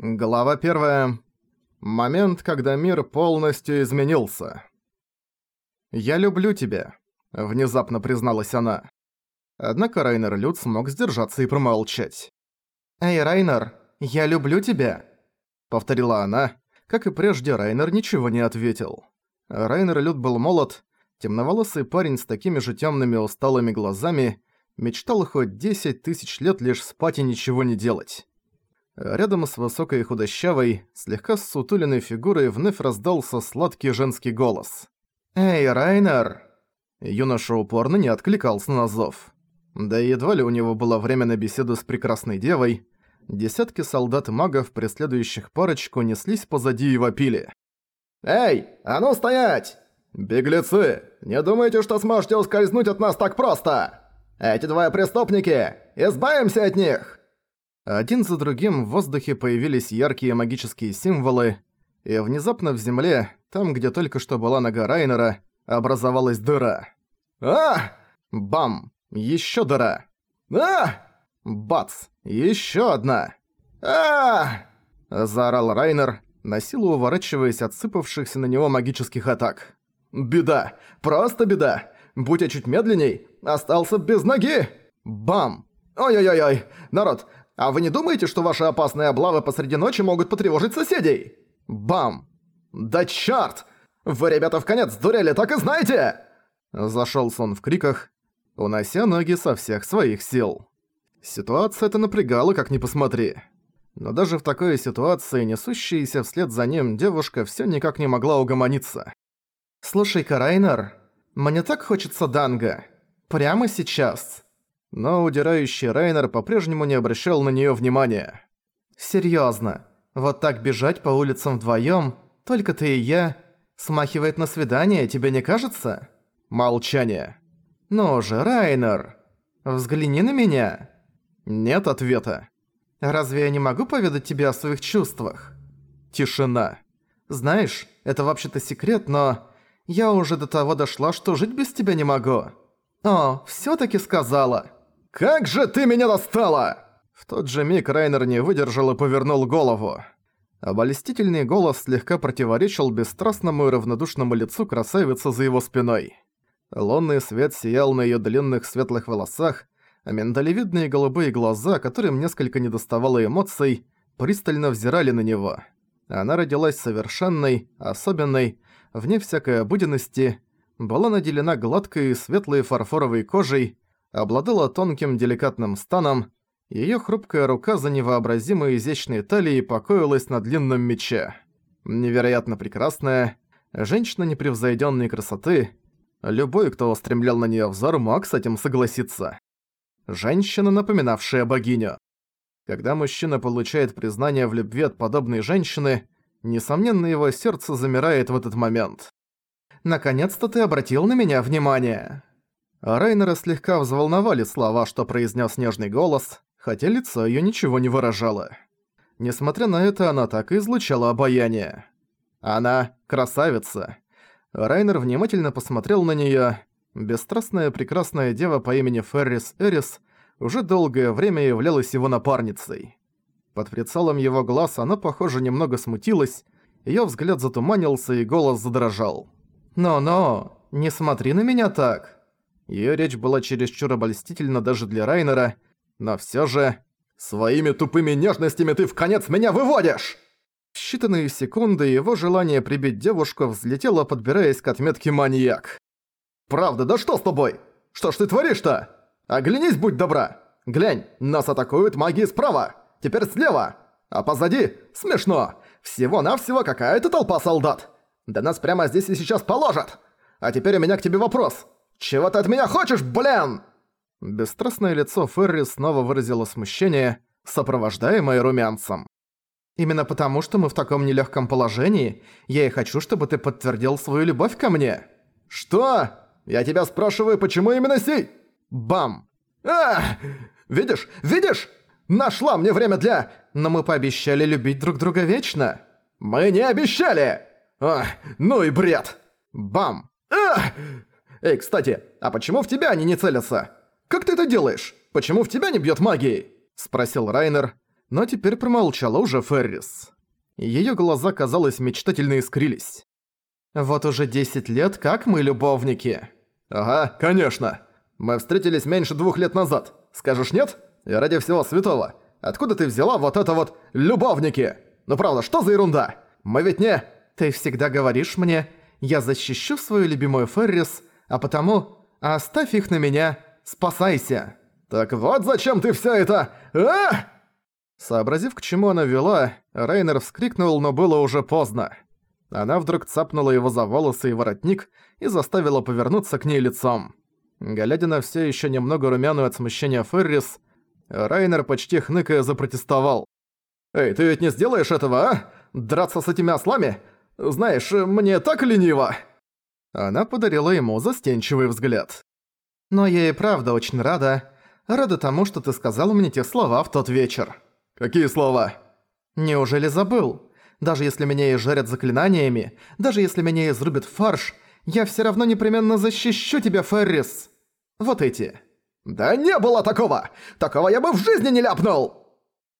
Глава первая. Момент, когда мир полностью изменился. «Я люблю тебя», — внезапно призналась она. Однако Райнер Люд смог сдержаться и промолчать. «Эй, Райнер, я люблю тебя», — повторила она. Как и прежде, Райнер ничего не ответил. Райнер Люд был молод, темноволосый парень с такими же темными усталыми глазами, мечтал хоть 10 тысяч лет лишь спать и ничего не делать. Рядом с высокой худощавой, слегка ссутуленной фигурой вновь раздался сладкий женский голос. «Эй, Райнер!» Юноша упорно не откликался на зов. Да едва ли у него было время на беседу с прекрасной девой. Десятки солдат-магов, преследующих парочку, неслись позади и вопили. «Эй, а ну стоять! Беглецы, не думайте, что сможете ускользнуть от нас так просто! Эти двое преступники! Избавимся от них!» Один за другим в воздухе появились яркие магические символы, и внезапно в земле, там, где только что была нога Райнера, образовалась дыра. а Бам! Ещё дыра! а Бац! Ещё одна! а Заорал Райнер, на силу уворачиваясь от сыпавшихся на него магических атак. «Беда! Просто беда! Будь я чуть медленней, остался без ноги!» Бам! «Ой-ой-ой! Народ, а вы не думаете, что ваши опасные облавы посреди ночи могут потревожить соседей? Бам! Да чёрт! Вы, ребята, в конец сдурели, так и знаете!» Зашёлся он в криках, унося ноги со всех своих сил. Ситуация это напрягала, как ни посмотри. Но даже в такой ситуации несущаяся вслед за ним девушка всё никак не могла угомониться. «Слушай-ка, Райнер, мне так хочется данга. Прямо сейчас». Но удирающий Райнер по-прежнему не обращал на неё внимания. «Серьёзно, вот так бежать по улицам вдвоём, только ты и я, смахивает на свидание, тебе не кажется?» Молчание. «Ну же, Райнер, взгляни на меня!» Нет ответа. «Разве я не могу поведать тебе о своих чувствах?» Тишина. «Знаешь, это вообще-то секрет, но я уже до того дошла, что жить без тебя не могу». «О, всё-таки сказала!» «Как же ты меня достала!» В тот же миг Райнер не выдержал и повернул голову. Обольстительный голос слегка противоречил бесстрастному и равнодушному лицу красавицы за его спиной. Лунный свет сиял на её длинных светлых волосах, а миндалевидные голубые глаза, которым несколько недоставало эмоций, пристально взирали на него. Она родилась совершенной, особенной, вне всякой обыденности, была наделена гладкой и светлой фарфоровой кожей, обладала тонким деликатным станом, её хрупкая рука за невообразимо изящной талией покоилась на длинном мече. Невероятно прекрасная, женщина непревзойдённой красоты, любой, кто устремлял на неё взор, мог с этим согласиться. Женщина, напоминавшая богиню. Когда мужчина получает признание в любви от подобной женщины, несомненно, его сердце замирает в этот момент. «Наконец-то ты обратил на меня внимание!» А слегка взволновали слова, что произнес нежный голос, хотя лицо ее ничего не выражало. Несмотря на это, она так и излучала обаяние. Она красавица. Райнер внимательно посмотрел на нее. Бесстрастная прекрасная дева по имени Феррис Эрис уже долгое время являлась его напарницей. Под прицелом его глаз она, похоже, немного смутилась, ее взгляд затуманился и голос задрожал. «Но-но, не смотри на меня так!» Её речь была чересчур обольстительна даже для Райнера, но всё же... «Своими тупыми нежностями ты в конец меня выводишь!» В считанные секунды его желание прибить девушку взлетело, подбираясь к отметке «маньяк». «Правда, да что с тобой? Что ж ты творишь-то? Оглянись, будь добра! Глянь, нас атакуют маги справа, теперь слева, а позади смешно, всего-навсего какая-то толпа солдат. Да нас прямо здесь и сейчас положат! А теперь у меня к тебе вопрос. «Чего ты от меня хочешь, блин?» Бесстрастное лицо Ферри снова выразило смущение, сопровождаемое румянцем. «Именно потому, что мы в таком нелегком положении, я и хочу, чтобы ты подтвердил свою любовь ко мне». «Что? Я тебя спрашиваю, почему именно сей?» «Бам!» «А! Видишь? Видишь? Нашла мне время для...» «Но мы пообещали любить друг друга вечно». «Мы не обещали!» «А, ну и бред!» «Бам!» «А! Эй, кстати, а почему в тебя они не целятся? Как ты это делаешь? Почему в тебя не бьёт магией?» Спросил Райнер. но теперь промолчала уже Феррис. Её глаза, казалось, мечтательно искрились. «Вот уже 10 лет, как мы любовники». «Ага, конечно. Мы встретились меньше двух лет назад. Скажешь нет? И ради всего святого. Откуда ты взяла вот это вот «любовники»? Ну правда, что за ерунда? Мы ведь не...» «Ты всегда говоришь мне, я защищу свою любимую Феррис, а потому оставь их на меня, спасайся». «Так вот зачем ты всё это... а Сообразив, к чему она вела, Рейнер вскрикнул, но было уже поздно. Она вдруг цапнула его за волосы и воротник и заставила повернуться к ней лицом. Глядя на всё ещё немного румяную от смущения Феррис, Райнер почти хныкая запротестовал. «Эй, ты ведь не сделаешь этого, а? Драться с этими ослами? Знаешь, мне так лениво!» Она подарила ему застенчивый взгляд. «Но я и правда очень рада. Рада тому, что ты сказал мне те слова в тот вечер». «Какие слова?» «Неужели забыл? Даже если меня и жарят заклинаниями, даже если меня изрубят фарш, я всё равно непременно защищу тебя, Феррис. Вот эти». «Да не было такого! Такого я бы в жизни не ляпнул!»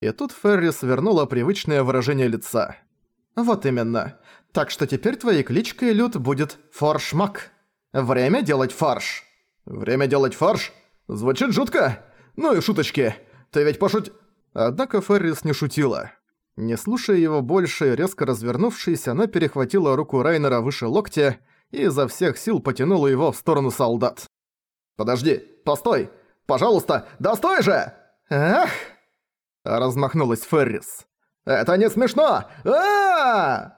И тут Феррис вернула привычное выражение лица. «Вот именно. Так что теперь твоей кличкой, Люд, будет Форшмак. Время делать фарш». «Время делать фарш? Звучит жутко. Ну и шуточки. Ты ведь пошуть...» Однако Феррис не шутила. Не слушая его больше, резко развернувшись, она перехватила руку Райнера выше локтя и изо всех сил потянула его в сторону солдат. «Подожди! Постой! Пожалуйста! Да стой же!» «Ах!» Размахнулась Феррис. «Это не смешно! а,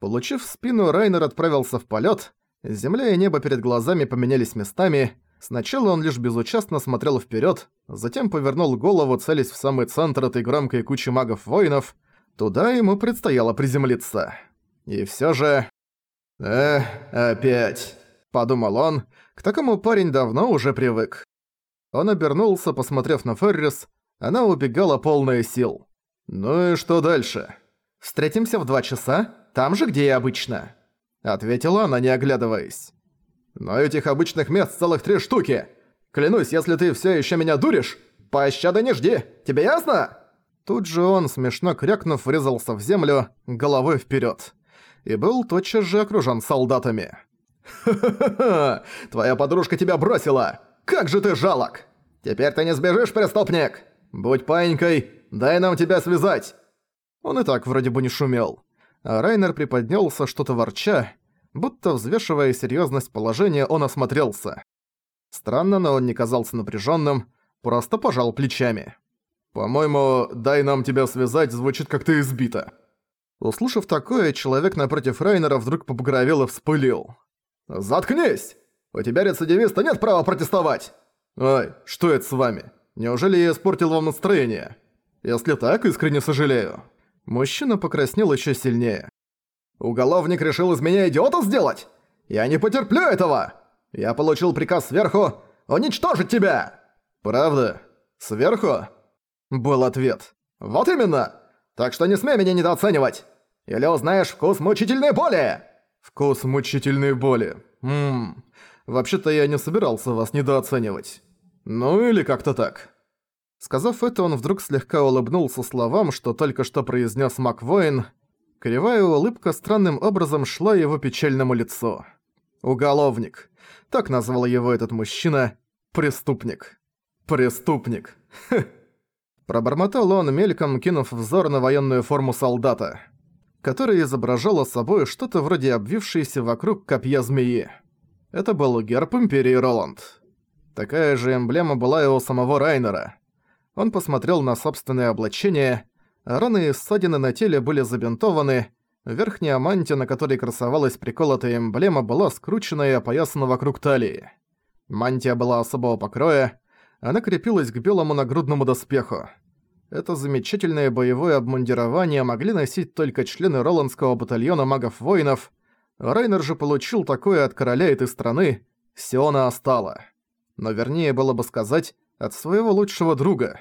Получив спину, Райнер отправился в полет. Земля и небо перед глазами поменялись местами. Сначала он лишь безучастно смотрел вперед, затем повернул голову, целясь в самый центр этой громкой кучи магов-воинов. Туда ему предстояло приземлиться. И все же... «Эх, опять», — подумал он, к такому парень давно уже привык. Он обернулся, посмотрев на Феррис, она убегала полная сил. «Ну и что дальше?» «Встретимся в два часа, там же, где и обычно», — ответила она, не оглядываясь. «Но этих обычных мест целых три штуки. Клянусь, если ты все еще меня дуришь, пощады не жди, тебе ясно?» Тут же он, смешно крякнув, врезался в землю, головой вперед, и был тотчас же окружен солдатами. «Ха-ха-ха! Твоя подружка тебя бросила! Как же ты жалок! Теперь ты не сбежишь, преступник! Будь паинькой, дай нам тебя связать!» Он и так вроде бы не шумел. А Райнер приподнялся, что-то ворча, будто взвешивая серьезность положения, он осмотрелся. Странно, но он не казался напряженным, просто пожал плечами. «По-моему, «дай нам тебя связать» звучит как-то избито». Услышав такое, человек напротив Райнера вдруг побагровел и вспылил. «Заткнись! У тебя рецидивиста нет права протестовать!» «Ой, что это с вами? Неужели я испортил вам настроение? Если так, искренне сожалею». Мужчина покраснел еще сильнее. «Уголовник решил из меня идиота сделать? Я не потерплю этого! Я получил приказ сверху уничтожить тебя!» «Правда? Сверху?» Был ответ. «Вот именно! Так что не смей меня недооценивать! Или узнаешь вкус мучительной боли!» «Вкус мучительной боли. Ммм. Вообще-то я не собирался вас недооценивать. Ну или как-то так». Сказав это, он вдруг слегка улыбнулся словам, что только что произнес Маквоин. Кривая улыбка странным образом шла его печальному лицу. «Уголовник». Так назвал его этот мужчина. «Преступник». «Преступник». Пробормотал он, мельком кинув взор на военную форму солдата, которая изображала собой что-то вроде обвившейся вокруг копья змеи. Это был герб Империи Роланд. Такая же эмблема была и у самого Райнера. Он посмотрел на собственное облачение, раны и ссадины на теле были забинтованы, верхняя мантия, на которой красовалась приколотая эмблема, была скручена и опоясана вокруг талии. Мантия была особого покроя, она крепилась к белому нагрудному доспеху. Это замечательное боевое обмундирование могли носить только члены Роландского батальона магов-воинов. Райнер же получил такое от короля этой страны, Сиона Остала. Но вернее было бы сказать, от своего лучшего друга.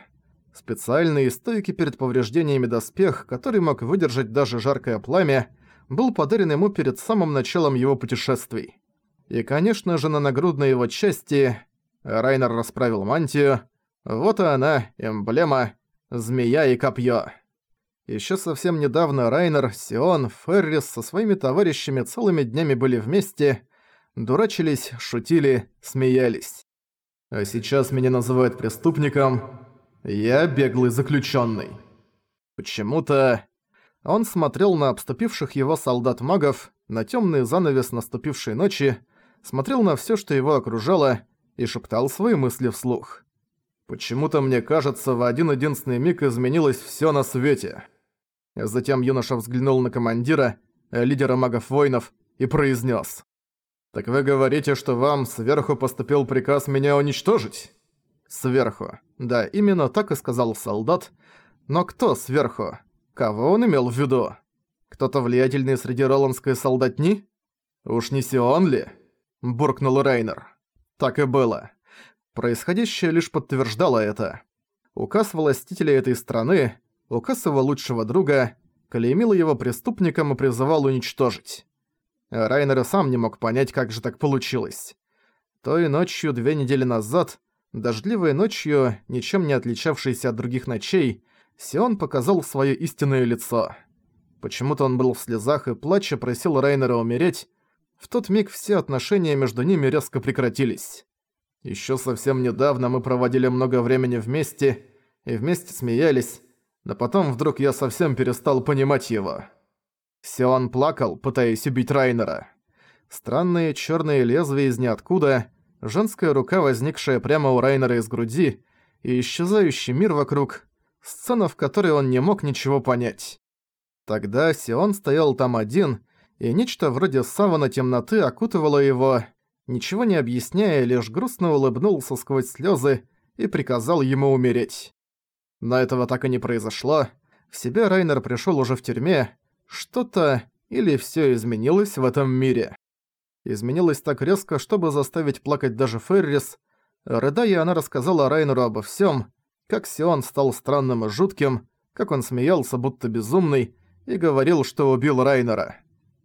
Специальный и стойкий перед повреждениями доспех, который мог выдержать даже жаркое пламя, был подарен ему перед самым началом его путешествий. И, конечно же, на нагрудной его части Райнер расправил мантию. Вот и она, эмблема, змея и копье. Ещё совсем недавно Райнер, Сион, Феррис со своими товарищами целыми днями были вместе, дурачились, шутили, смеялись. А сейчас меня называют преступником. Я беглый заключённый. Почему-то он смотрел на обступивших его солдат-магов, на тёмный занавес наступившей ночи, смотрел на всё, что его окружало, и шептал свои мысли вслух. Почему-то мне кажется, в один единственный миг изменилось всё на свете. Затем юноша взглянул на командира, лидера магов-воинов, и произнес: «Так вы говорите, что вам сверху поступил приказ меня уничтожить?» «Сверху. Да, именно так и сказал солдат. Но кто сверху? Кого он имел в виду? Кто-то влиятельный среди роландской солдатни? Уж не Сион ли?» Буркнул Рейнер. Так и было. Происходящее лишь подтверждало это. Указ властителя этой страны, указ его лучшего друга, клеймил его преступником и призывал уничтожить. Райнер сам не мог понять, как же так получилось. Той ночью две недели назад, дождливой ночью, ничем не отличавшейся от других ночей, Сион показал своё истинное лицо. Почему-то он был в слезах и плача просил Райнера умереть. В тот миг все отношения между ними резко прекратились. Ещё совсем недавно мы проводили много времени вместе и вместе смеялись, но потом вдруг я совсем перестал понимать его. Сион плакал, пытаясь убить Райнера. Странные чёрные лезвия из ниоткуда, женская рука, возникшая прямо у Райнера из груди, и исчезающий мир вокруг, сцена, в которой он не мог ничего понять. Тогда Сион стоял там один, и нечто вроде савана темноты окутывало его, ничего не объясняя, лишь грустно улыбнулся сквозь слезы и приказал ему умереть. Но этого так и не произошло. В себя Райнер пришел уже в тюрьме. Что-то или все изменилось в этом мире. Изменилось так резко, чтобы заставить плакать даже Феррис. Рыдая, она рассказала Райнеру обо всем, как Сион стал странным и жутким, как он смеялся, будто безумный, и говорил, что убил Райнера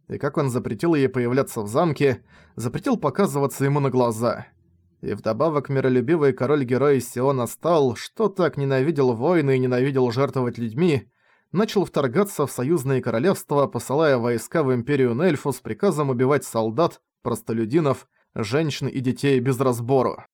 и как он запретил ей появляться в замке, запретил показываться ему на глаза. И вдобавок миролюбивый король-герой Сиона стал, что так ненавидел войны и ненавидел жертвовать людьми, начал вторгаться в союзные королевства, посылая войска в Империю Нельфу с приказом убивать солдат, простолюдинов, женщин и детей без разбору.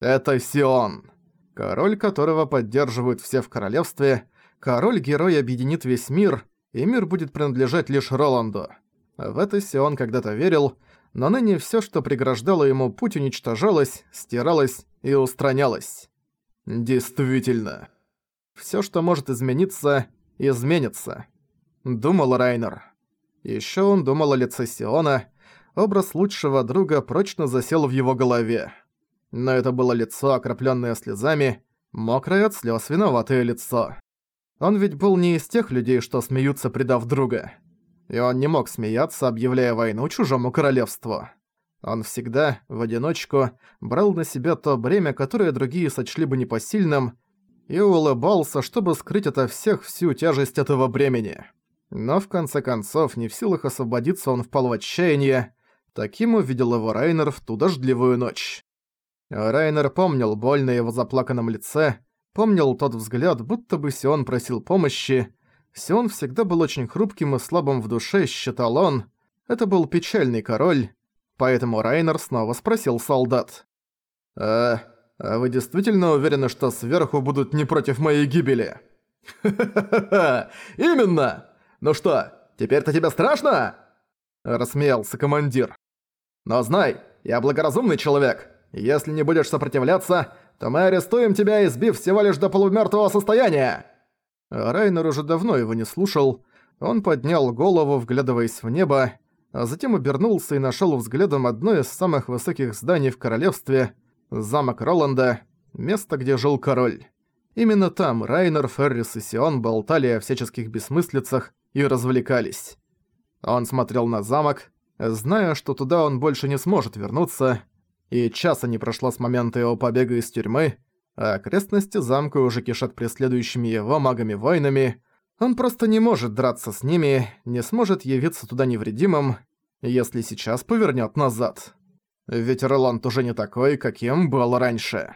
Это Сион. Король, которого поддерживают все в королевстве, король-герой объединит весь мир, и мир будет принадлежать лишь Роланду. В это Сион когда-то верил, но ныне всё, что преграждало ему путь, уничтожалось, стиралось и устранялось. Действительно. Всё, что может измениться, изменится. Думал Райнер. Ещё он думал о лице Сиона, образ лучшего друга прочно засел в его голове. Но это было лицо, окроплённое слезами, мокрое от слёз виноватое лицо. Он ведь был не из тех людей, что смеются, предав друга и он не мог смеяться, объявляя войну чужому королевству. Он всегда, в одиночку, брал на себя то бремя, которое другие сочли бы непосильным, и улыбался, чтобы скрыть ото всех всю тяжесть этого бремени. Но в конце концов, не в силах освободиться, он впал в отчаяние. Таким увидел его Райнер в ту дождливую ночь. Райнер помнил боль на его заплаканном лице, помнил тот взгляд, будто бы Сион просил помощи, Сион всегда был очень хрупким и слабым в душе, считал он. Это был печальный король. Поэтому Райнер снова спросил солдат. «А, а вы действительно уверены, что сверху будут не против моей гибели?» «Ха-ха-ха! Именно! Ну что, теперь-то тебе страшно?» Рассмеялся командир. «Но знай, я благоразумный человек. Если не будешь сопротивляться, то мы арестуем тебя, избив всего лишь до полумёртвого состояния!» Райнер уже давно его не слушал. Он поднял голову, вглядываясь в небо, а затем обернулся и нашел взглядом одно из самых высоких зданий в королевстве – замок Роланда, место, где жил король. Именно там Райнер, Феррис и Сион болтали о всяческих бессмыслицах и развлекались. Он смотрел на замок, зная, что туда он больше не сможет вернуться, и часа не прошло с момента его побега из тюрьмы, а окрестности замка уже кишат преследующими его магами-воинами. Он просто не может драться с ними, не сможет явиться туда невредимым, если сейчас повернет назад. Ведь Роланд уже не такой, каким был раньше.